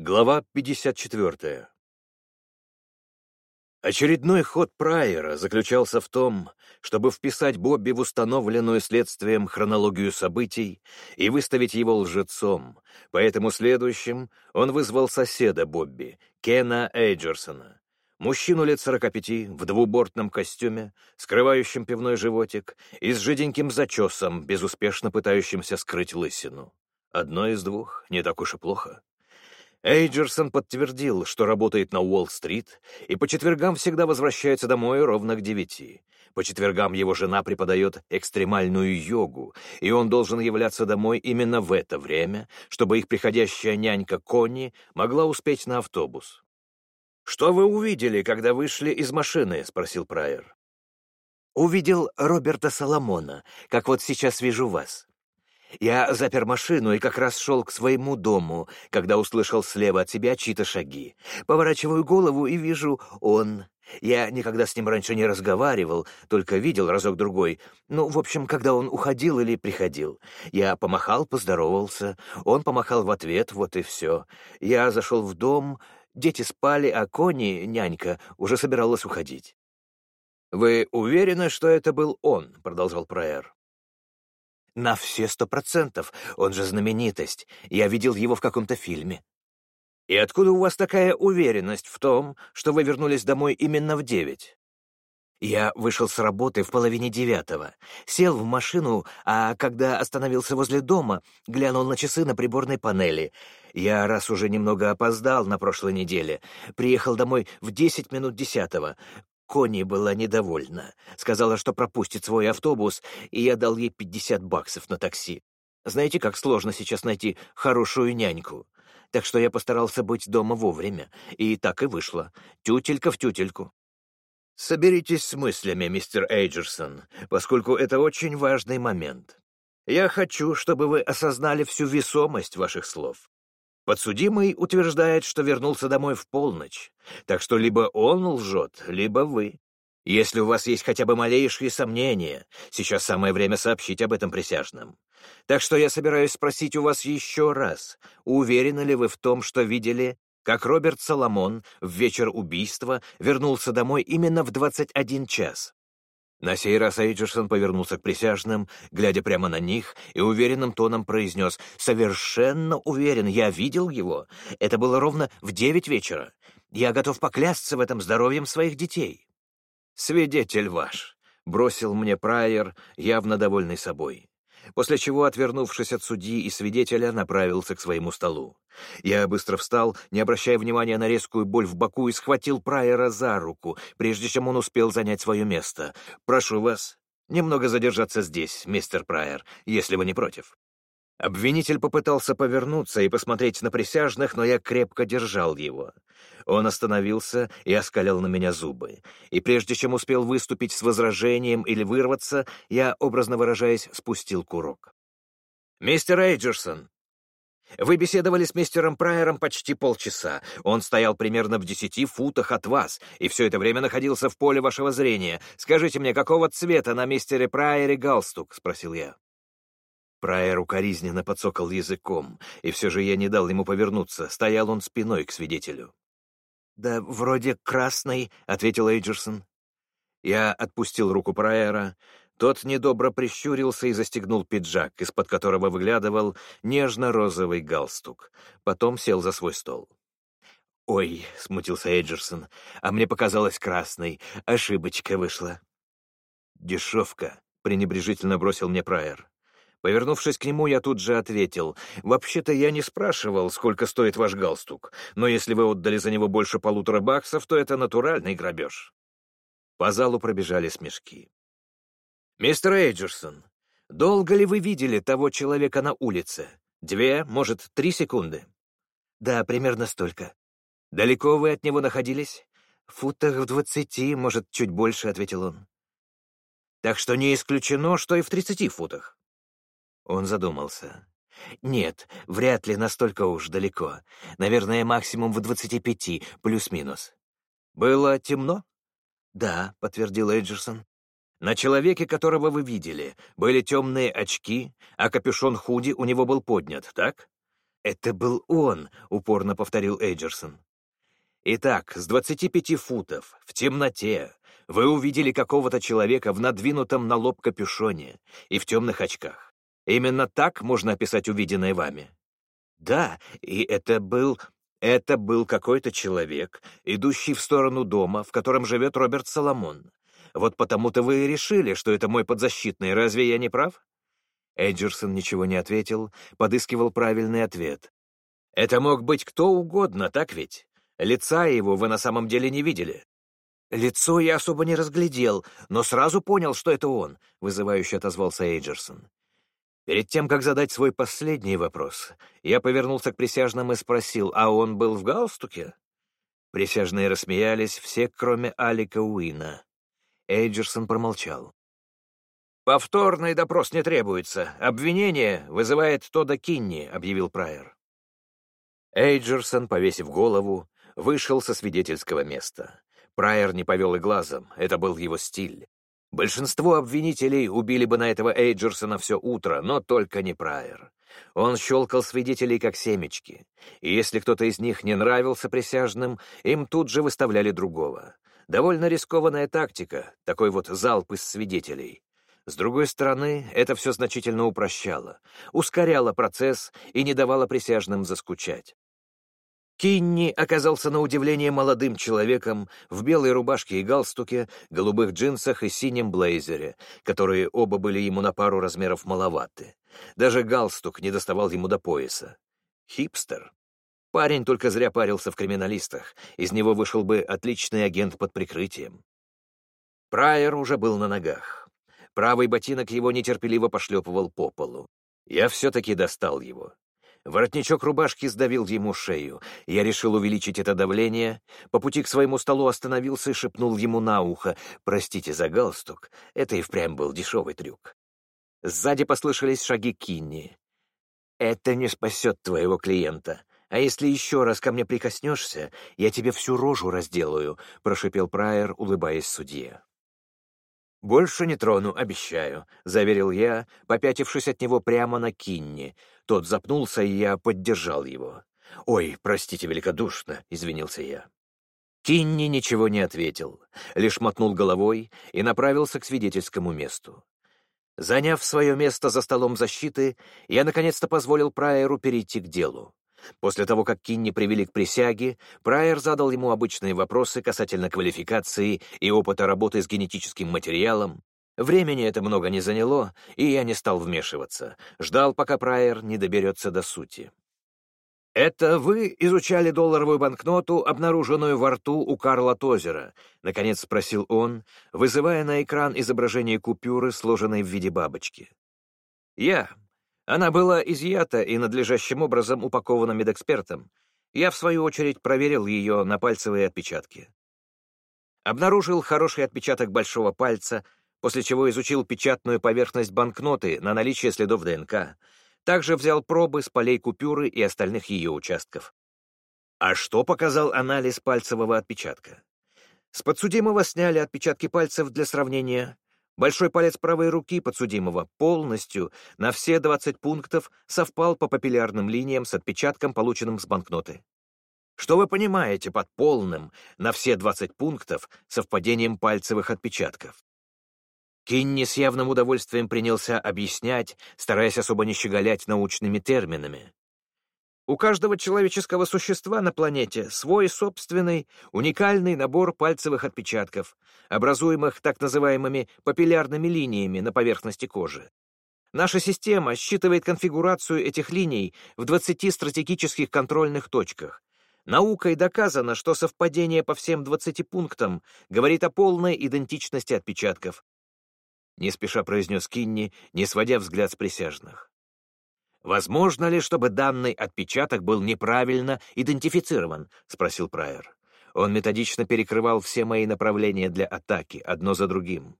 Глава 54. Очередной ход Прайера заключался в том, чтобы вписать Бобби в установленную следствием хронологию событий и выставить его лжецом, поэтому следующим он вызвал соседа Бобби, Кена Эйджерсона, мужчину лет 45 в двубортном костюме, скрывающем пивной животик и с жиденьким зачесом, безуспешно пытающимся скрыть лысину. Одно из двух, не так уж и плохо. Эйджерсон подтвердил, что работает на Уолл-стрит, и по четвергам всегда возвращается домой ровно к девяти. По четвергам его жена преподает экстремальную йогу, и он должен являться домой именно в это время, чтобы их приходящая нянька Конни могла успеть на автобус. «Что вы увидели, когда вышли из машины?» — спросил Прайер. «Увидел Роберта Соломона, как вот сейчас вижу вас. Я запер машину и как раз шел к своему дому, когда услышал слева от себя чьи-то шаги. Поворачиваю голову и вижу он. Я никогда с ним раньше не разговаривал, только видел разок-другой. Ну, в общем, когда он уходил или приходил. Я помахал, поздоровался. Он помахал в ответ, вот и все. Я зашел в дом, дети спали, а Кони, нянька, уже собиралась уходить. «Вы уверены, что это был он?» — продолжал Прайер. На все сто процентов. Он же знаменитость. Я видел его в каком-то фильме. И откуда у вас такая уверенность в том, что вы вернулись домой именно в девять? Я вышел с работы в половине девятого, сел в машину, а когда остановился возле дома, глянул на часы на приборной панели. Я раз уже немного опоздал на прошлой неделе, приехал домой в десять минут десятого. Кони была недовольна. Сказала, что пропустит свой автобус, и я дал ей 50 баксов на такси. Знаете, как сложно сейчас найти хорошую няньку? Так что я постарался быть дома вовремя. И так и вышло. Тютелька в тютельку. Соберитесь с мыслями, мистер Эйджерсон, поскольку это очень важный момент. Я хочу, чтобы вы осознали всю весомость ваших слов. Подсудимый утверждает, что вернулся домой в полночь, так что либо он лжет, либо вы. Если у вас есть хотя бы малейшие сомнения, сейчас самое время сообщить об этом присяжным. Так что я собираюсь спросить у вас еще раз, уверены ли вы в том, что видели, как Роберт Соломон в вечер убийства вернулся домой именно в 21 час? На сей раз Эйджерсон повернулся к присяжным, глядя прямо на них, и уверенным тоном произнес «Совершенно уверен, я видел его. Это было ровно в девять вечера. Я готов поклясться в этом здоровьем своих детей». «Свидетель ваш», — бросил мне Прайер, явно довольный собой после чего, отвернувшись от судьи и свидетеля, направился к своему столу. Я быстро встал, не обращая внимания на резкую боль в боку, и схватил Прайера за руку, прежде чем он успел занять свое место. «Прошу вас немного задержаться здесь, мистер Прайер, если вы не против». Обвинитель попытался повернуться и посмотреть на присяжных, но я крепко держал его. Он остановился и оскалил на меня зубы. И прежде чем успел выступить с возражением или вырваться, я, образно выражаясь, спустил курок. «Мистер Эйджерсон, вы беседовали с мистером Прайером почти полчаса. Он стоял примерно в десяти футах от вас, и все это время находился в поле вашего зрения. Скажите мне, какого цвета на мистере Прайере галстук?» — спросил я. Прайер укоризненно подсокал языком, и все же я не дал ему повернуться, стоял он спиной к свидетелю. «Да вроде красный», — ответил Эйджерсон. Я отпустил руку Прайера. Тот недобро прищурился и застегнул пиджак, из-под которого выглядывал нежно-розовый галстук. Потом сел за свой стол. «Ой», — смутился Эйджерсон, — «а мне показалось красный. Ошибочка вышла». «Дешевка», — пренебрежительно бросил мне Прайер. Повернувшись к нему, я тут же ответил, «Вообще-то я не спрашивал, сколько стоит ваш галстук, но если вы отдали за него больше полутора баксов, то это натуральный грабеж». По залу пробежали смешки. «Мистер Эйджерсон, долго ли вы видели того человека на улице? Две, может, три секунды?» «Да, примерно столько». «Далеко вы от него находились?» «В футах в двадцати, может, чуть больше», — ответил он. «Так что не исключено, что и в тридцати футах». Он задумался. «Нет, вряд ли настолько уж далеко. Наверное, максимум в двадцати пяти, плюс-минус». «Было темно?» «Да», — подтвердил Эджерсон. «На человеке, которого вы видели, были темные очки, а капюшон худи у него был поднят, так?» «Это был он», — упорно повторил Эйджерсон. «Итак, с 25 футов, в темноте, вы увидели какого-то человека в надвинутом на лоб капюшоне и в темных очках. Именно так можно описать увиденное вами?» «Да, и это был... это был какой-то человек, идущий в сторону дома, в котором живет Роберт Соломон. Вот потому-то вы и решили, что это мой подзащитный, разве я не прав?» Эджерсон ничего не ответил, подыскивал правильный ответ. «Это мог быть кто угодно, так ведь? Лица его вы на самом деле не видели». «Лицо я особо не разглядел, но сразу понял, что это он», — вызывающе отозвался Эйджерсон. Перед тем, как задать свой последний вопрос, я повернулся к присяжным и спросил, а он был в галстуке? Присяжные рассмеялись, все, кроме Алика Уина. Эйджерсон промолчал. «Повторный допрос не требуется. Обвинение вызывает Тода Кинни», — объявил Прайер. Эйджерсон, повесив голову, вышел со свидетельского места. Прайер не повел и глазом, это был его стиль. Большинство обвинителей убили бы на этого Эйджерсона все утро, но только не Прайер. Он щелкал свидетелей как семечки, и если кто-то из них не нравился присяжным, им тут же выставляли другого. Довольно рискованная тактика, такой вот залп из свидетелей. С другой стороны, это все значительно упрощало, ускоряло процесс и не давало присяжным заскучать. Кинни оказался на удивление молодым человеком в белой рубашке и галстуке, голубых джинсах и синем блейзере, которые оба были ему на пару размеров маловаты. Даже галстук не доставал ему до пояса. Хипстер. Парень только зря парился в криминалистах, из него вышел бы отличный агент под прикрытием. Прайер уже был на ногах. Правый ботинок его нетерпеливо пошлепывал по полу. Я все-таки достал его. Воротничок рубашки сдавил ему шею. Я решил увеличить это давление. По пути к своему столу остановился и шепнул ему на ухо. «Простите за галстук. Это и впрямь был дешевый трюк». Сзади послышались шаги Кинни. «Это не спасет твоего клиента. А если еще раз ко мне прикоснешься, я тебе всю рожу разделаю», — прошипел Прайер, улыбаясь судье. «Больше не трону, обещаю», — заверил я, попятившись от него прямо на Кинни. Тот запнулся, и я поддержал его. «Ой, простите великодушно», — извинился я. Кинни ничего не ответил, лишь мотнул головой и направился к свидетельскому месту. Заняв свое место за столом защиты, я наконец-то позволил Прайеру перейти к делу. После того, как Кинни привели к присяге, Прайер задал ему обычные вопросы касательно квалификации и опыта работы с генетическим материалом. Времени это много не заняло, и я не стал вмешиваться. Ждал, пока Прайер не доберется до сути. «Это вы изучали долларовую банкноту, обнаруженную во рту у Карла Тозера?» — наконец спросил он, вызывая на экран изображение купюры, сложенной в виде бабочки. «Я», она была изъята и надлежащим образом упакована медэкспертом. Я, в свою очередь, проверил ее на пальцевые отпечатки. Обнаружил хороший отпечаток большого пальца, после чего изучил печатную поверхность банкноты на наличие следов ДНК. Также взял пробы с полей купюры и остальных ее участков. А что показал анализ пальцевого отпечатка? С подсудимого сняли отпечатки пальцев для сравнения, Большой палец правой руки подсудимого полностью на все 20 пунктов совпал по папиллярным линиям с отпечатком, полученным с банкноты. Что вы понимаете под полным на все 20 пунктов совпадением пальцевых отпечатков? Кинни с явным удовольствием принялся объяснять, стараясь особо не щеголять научными терминами. У каждого человеческого существа на планете свой собственный, уникальный набор пальцевых отпечатков, образуемых так называемыми папиллярными линиями на поверхности кожи. Наша система считывает конфигурацию этих линий в 20 стратегических контрольных точках. Наукой доказано, что совпадение по всем 20 пунктам говорит о полной идентичности отпечатков. Не спеша произнес Кинни, не сводя взгляд с присяжных. «Возможно ли, чтобы данный отпечаток был неправильно идентифицирован?» — спросил Прайер. Он методично перекрывал все мои направления для атаки, одно за другим.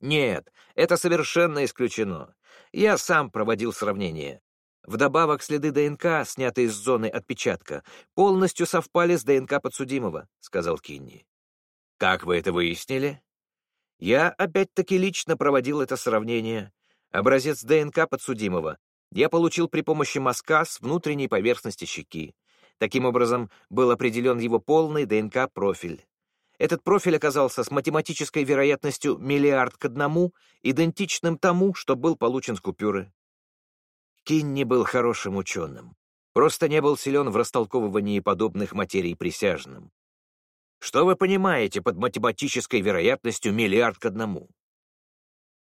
«Нет, это совершенно исключено. Я сам проводил сравнение. Вдобавок, следы ДНК, снятые с зоны отпечатка, полностью совпали с ДНК подсудимого», — сказал Кинни. «Как вы это выяснили?» «Я опять-таки лично проводил это сравнение. Образец ДНК подсудимого я получил при помощи мазка с внутренней поверхности щеки. Таким образом, был определен его полный ДНК-профиль. Этот профиль оказался с математической вероятностью миллиард к одному, идентичным тому, что был получен с купюры. Кинни был хорошим ученым. Просто не был силен в растолковывании подобных материй присяжным. Что вы понимаете под математической вероятностью миллиард к одному?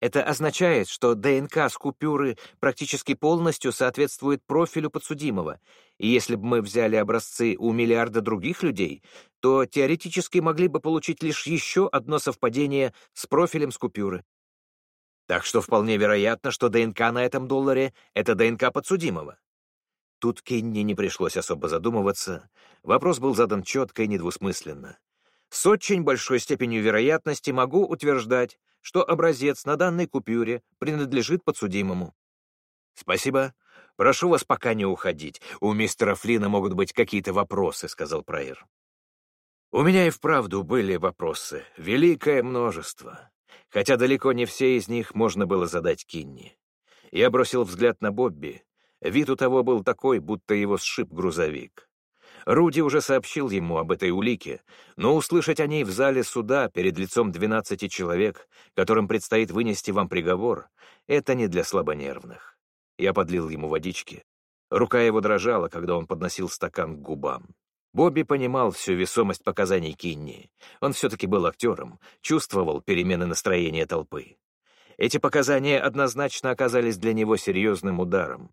Это означает, что ДНК с купюры практически полностью соответствует профилю подсудимого, и если бы мы взяли образцы у миллиарда других людей, то теоретически могли бы получить лишь еще одно совпадение с профилем с купюры. Так что вполне вероятно, что ДНК на этом долларе — это ДНК подсудимого. Тут Кенни не пришлось особо задумываться. Вопрос был задан четко и недвусмысленно. С очень большой степенью вероятности могу утверждать, что образец на данной купюре принадлежит подсудимому. «Спасибо. Прошу вас пока не уходить. У мистера Флина могут быть какие-то вопросы», — сказал Прайер. У меня и вправду были вопросы, великое множество, хотя далеко не все из них можно было задать Кинни. Я бросил взгляд на Бобби. Вид у того был такой, будто его сшиб грузовик. Руди уже сообщил ему об этой улике, но услышать о ней в зале суда перед лицом 12 человек, которым предстоит вынести вам приговор, это не для слабонервных. Я подлил ему водички. Рука его дрожала, когда он подносил стакан к губам. Бобби понимал всю весомость показаний Кинни. Он все-таки был актером, чувствовал перемены настроения толпы. Эти показания однозначно оказались для него серьезным ударом.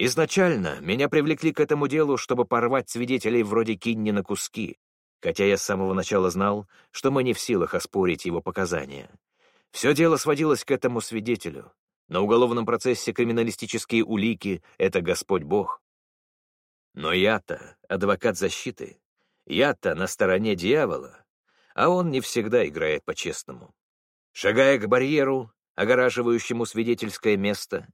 Изначально меня привлекли к этому делу, чтобы порвать свидетелей вроде Кинни на куски, хотя я с самого начала знал, что мы не в силах оспорить его показания. Все дело сводилось к этому свидетелю. На уголовном процессе криминалистические улики — это Господь Бог. Но я-то адвокат защиты, я-то на стороне дьявола, а он не всегда играет по-честному. Шагая к барьеру, огораживающему свидетельское место,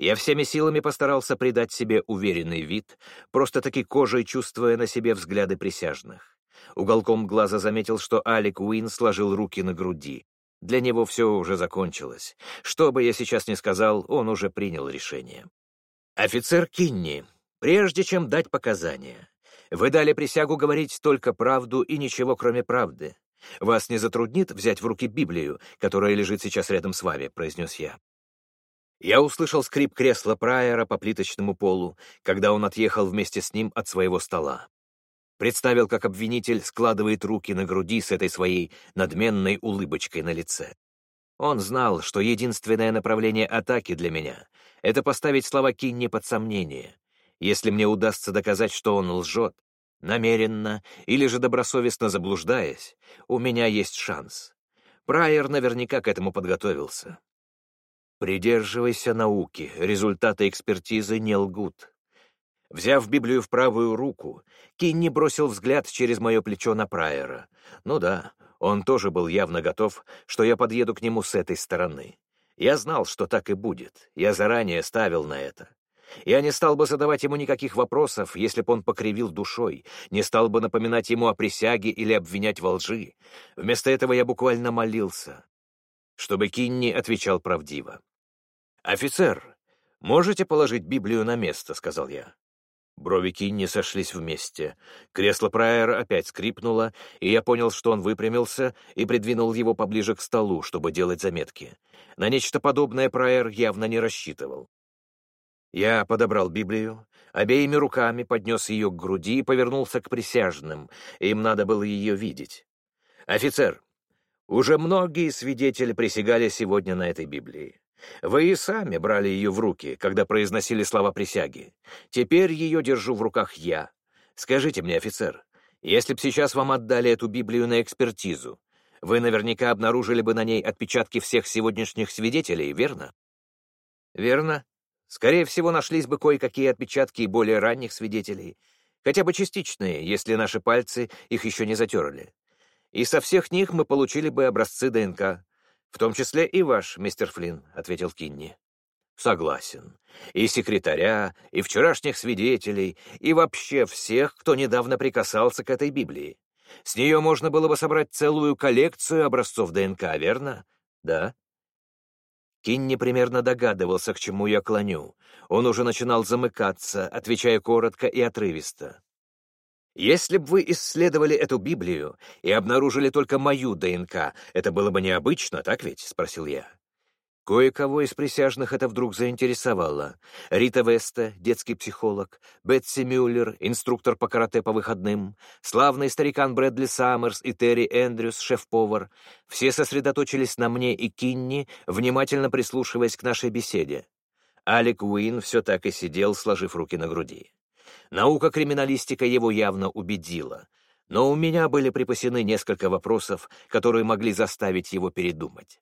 я всеми силами постарался придать себе уверенный вид, просто-таки кожей чувствуя на себе взгляды присяжных. Уголком глаза заметил, что Алик Уин сложил руки на груди. Для него все уже закончилось. Что бы я сейчас ни сказал, он уже принял решение. «Офицер Кинни, прежде чем дать показания, вы дали присягу говорить только правду и ничего, кроме правды. Вас не затруднит взять в руки Библию, которая лежит сейчас рядом с вами», — произнес я. Я услышал скрип кресла Прайера по плиточному полу, когда он отъехал вместе с ним от своего стола. Представил, как обвинитель складывает руки на груди с этой своей надменной улыбочкой на лице. Он знал, что единственное направление атаки для меня — это поставить слова Кинни под сомнение. Если мне удастся доказать, что он лжет, намеренно или же добросовестно заблуждаясь, у меня есть шанс. Прайер наверняка к этому подготовился. Придерживайся науки, результаты экспертизы не лгут. Взяв Библию в правую руку, Кинни бросил взгляд через мое плечо на Прайера. Ну да, он тоже был явно готов, что я подъеду к нему с этой стороны. Я знал, что так и будет. Я заранее ставил на это. Я не стал бы задавать ему никаких вопросов, если бы он покривил душой, не стал бы напоминать ему о присяге или обвинять во лжи. Вместо этого я буквально молился, чтобы Кинни отвечал правдиво. «Офицер, можете положить Библию на место?» — сказал я. Брови Кинни сошлись вместе. Кресло Прайера опять скрипнуло, и я понял, что он выпрямился и придвинул его поближе к столу, чтобы делать заметки. На нечто подобное Прайер явно не рассчитывал. Я подобрал Библию, обеими руками поднес ее к груди и повернулся к присяжным. Им надо было ее видеть. «Офицер, уже многие свидетели присягали сегодня на этой Библии. Вы и сами брали ее в руки, когда произносили слова присяги. Теперь ее держу в руках я. Скажите мне, офицер, если б сейчас вам отдали эту Библию на экспертизу, вы наверняка обнаружили бы на ней отпечатки всех сегодняшних свидетелей, верно? Верно. Скорее всего, нашлись бы кое-какие отпечатки более ранних свидетелей, хотя бы частичные, если наши пальцы их еще не затерли. И со всех них мы получили бы образцы ДНК, «В том числе и ваш, мистер Флинн», — ответил Кинни. «Согласен. И секретаря, и вчерашних свидетелей, и вообще всех, кто недавно прикасался к этой Библии. С нее можно было бы собрать целую коллекцию образцов ДНК, верно? Да?» Кинни примерно догадывался, к чему я клоню. Он уже начинал замыкаться, отвечая коротко и отрывисто. Если бы вы исследовали эту Библию и обнаружили только мою ДНК, это было бы необычно, так ведь? — спросил я. Кое-кого из присяжных это вдруг заинтересовало. Рита Веста, детский психолог, Бетси Мюллер, инструктор по карате по выходным, славный старикан Брэдли Саммерс и Терри Эндрюс, шеф-повар. Все сосредоточились на мне и Кинни, внимательно прислушиваясь к нашей беседе. Алек Уин все так и сидел, сложив руки на груди. Наука-криминалистика его явно убедила, но у меня были припасены несколько вопросов, которые могли заставить его передумать.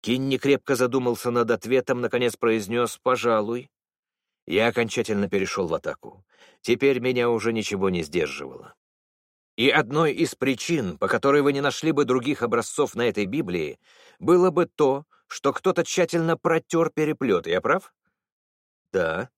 Кинни крепко задумался над ответом, наконец произнес «пожалуй». Я окончательно перешел в атаку. Теперь меня уже ничего не сдерживало. И одной из причин, по которой вы не нашли бы других образцов на этой Библии, было бы то, что кто-то тщательно протер переплет. Я прав? Да,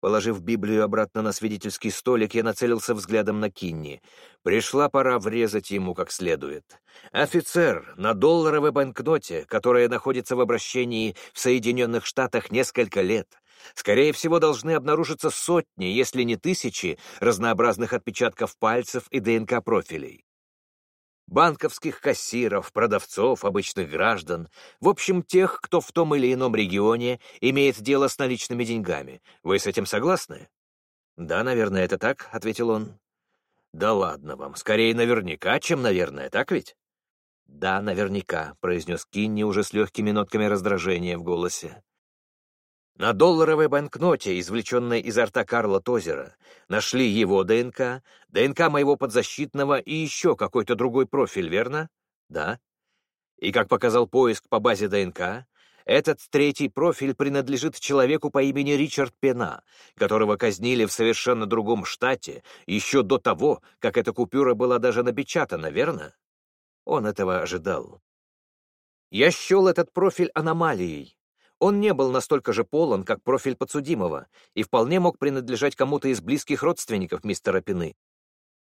Положив Библию обратно на свидетельский столик, я нацелился взглядом на Кинни. Пришла пора врезать ему как следует. Офицер на долларовой банкноте, которая находится в обращении в Соединенных Штатах несколько лет, скорее всего, должны обнаружиться сотни, если не тысячи, разнообразных отпечатков пальцев и ДНК-профилей банковских кассиров, продавцов, обычных граждан, в общем, тех, кто в том или ином регионе имеет дело с наличными деньгами. Вы с этим согласны? «Да, наверное, это так», — ответил он. «Да ладно вам, скорее наверняка, чем наверное, так ведь?» «Да, наверняка», — произнес Кинни уже с легкими нотками раздражения в голосе. На долларовой банкноте, извлеченной изо рта Карла Тозера, нашли его ДНК, ДНК моего подзащитного и еще какой-то другой профиль, верно? Да. И, как показал поиск по базе ДНК, этот третий профиль принадлежит человеку по имени Ричард Пена, которого казнили в совершенно другом штате еще до того, как эта купюра была даже напечатана, верно? Он этого ожидал. Я счел этот профиль аномалией, он не был настолько же полон, как профиль подсудимого, и вполне мог принадлежать кому-то из близких родственников мистера Пины.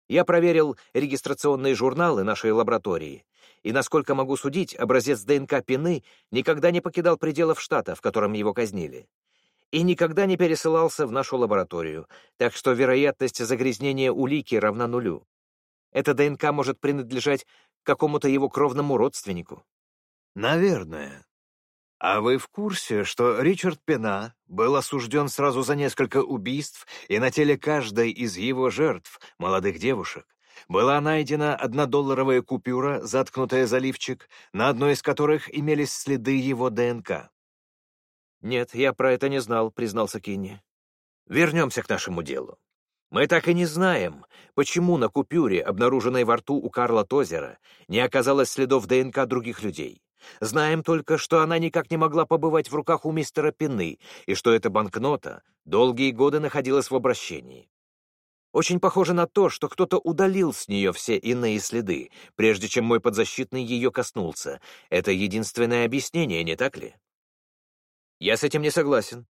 Я проверил регистрационные журналы нашей лаборатории, и, насколько могу судить, образец ДНК Пины никогда не покидал пределов штата, в котором его казнили, и никогда не пересылался в нашу лабораторию, так что вероятность загрязнения улики равна нулю. Эта ДНК может принадлежать какому-то его кровному родственнику. «Наверное», а вы в курсе, что Ричард Пена был осужден сразу за несколько убийств, и на теле каждой из его жертв, молодых девушек, была найдена однодолларовая купюра, заткнутая за лифчик, на одной из которых имелись следы его ДНК? «Нет, я про это не знал», — признался Кинни. «Вернемся к нашему делу. Мы так и не знаем, почему на купюре, обнаруженной во рту у Карла Тозера, не оказалось следов ДНК других людей. Знаем только, что она никак не могла побывать в руках у мистера Пины, и что эта банкнота долгие годы находилась в обращении. Очень похоже на то, что кто-то удалил с нее все иные следы, прежде чем мой подзащитный ее коснулся. Это единственное объяснение, не так ли? Я с этим не согласен.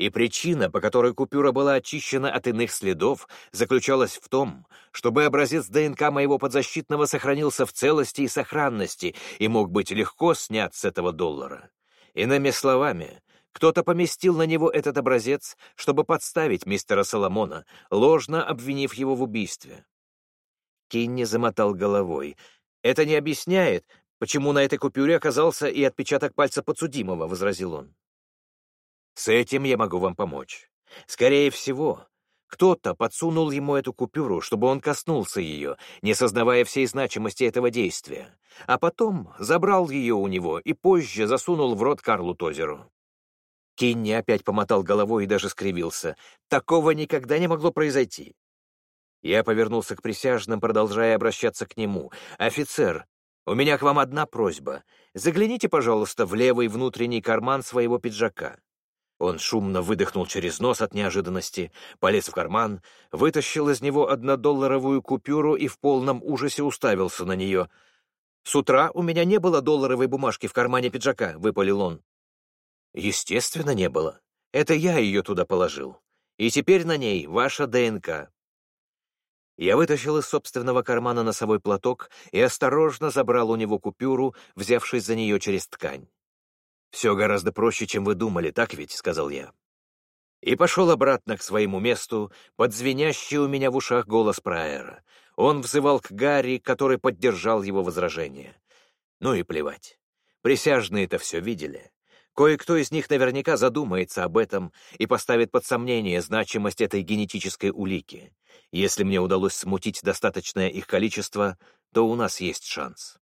И причина, по которой купюра была очищена от иных следов, заключалась в том, чтобы образец ДНК моего подзащитного сохранился в целости и сохранности и мог быть легко снят с этого доллара. Иными словами, кто-то поместил на него этот образец, чтобы подставить мистера Соломона, ложно обвинив его в убийстве. Кинни замотал головой. «Это не объясняет, почему на этой купюре оказался и отпечаток пальца подсудимого», — возразил он. С этим я могу вам помочь. Скорее всего, кто-то подсунул ему эту купюру, чтобы он коснулся ее, не сознавая всей значимости этого действия, а потом забрал ее у него и позже засунул в рот Карлу Тозеру. Кинни опять помотал головой и даже скривился. Такого никогда не могло произойти. Я повернулся к присяжным, продолжая обращаться к нему. «Офицер, у меня к вам одна просьба. Загляните, пожалуйста, в левый внутренний карман своего пиджака. Он шумно выдохнул через нос от неожиданности, полез в карман, вытащил из него однодолларовую купюру и в полном ужасе уставился на нее. «С утра у меня не было долларовой бумажки в кармане пиджака», — выпалил он. «Естественно, не было. Это я ее туда положил. И теперь на ней ваша ДНК». Я вытащил из собственного кармана носовой платок и осторожно забрал у него купюру, взявшись за нее через ткань. «Все гораздо проще, чем вы думали, так ведь?» — сказал я. И пошел обратно к своему месту, под звенящий у меня в ушах голос Прайера. Он взывал к Гарри, который поддержал его возражение. Ну и плевать. Присяжные-то все видели. Кое-кто из них наверняка задумается об этом и поставит под сомнение значимость этой генетической улики. Если мне удалось смутить достаточное их количество, то у нас есть шанс.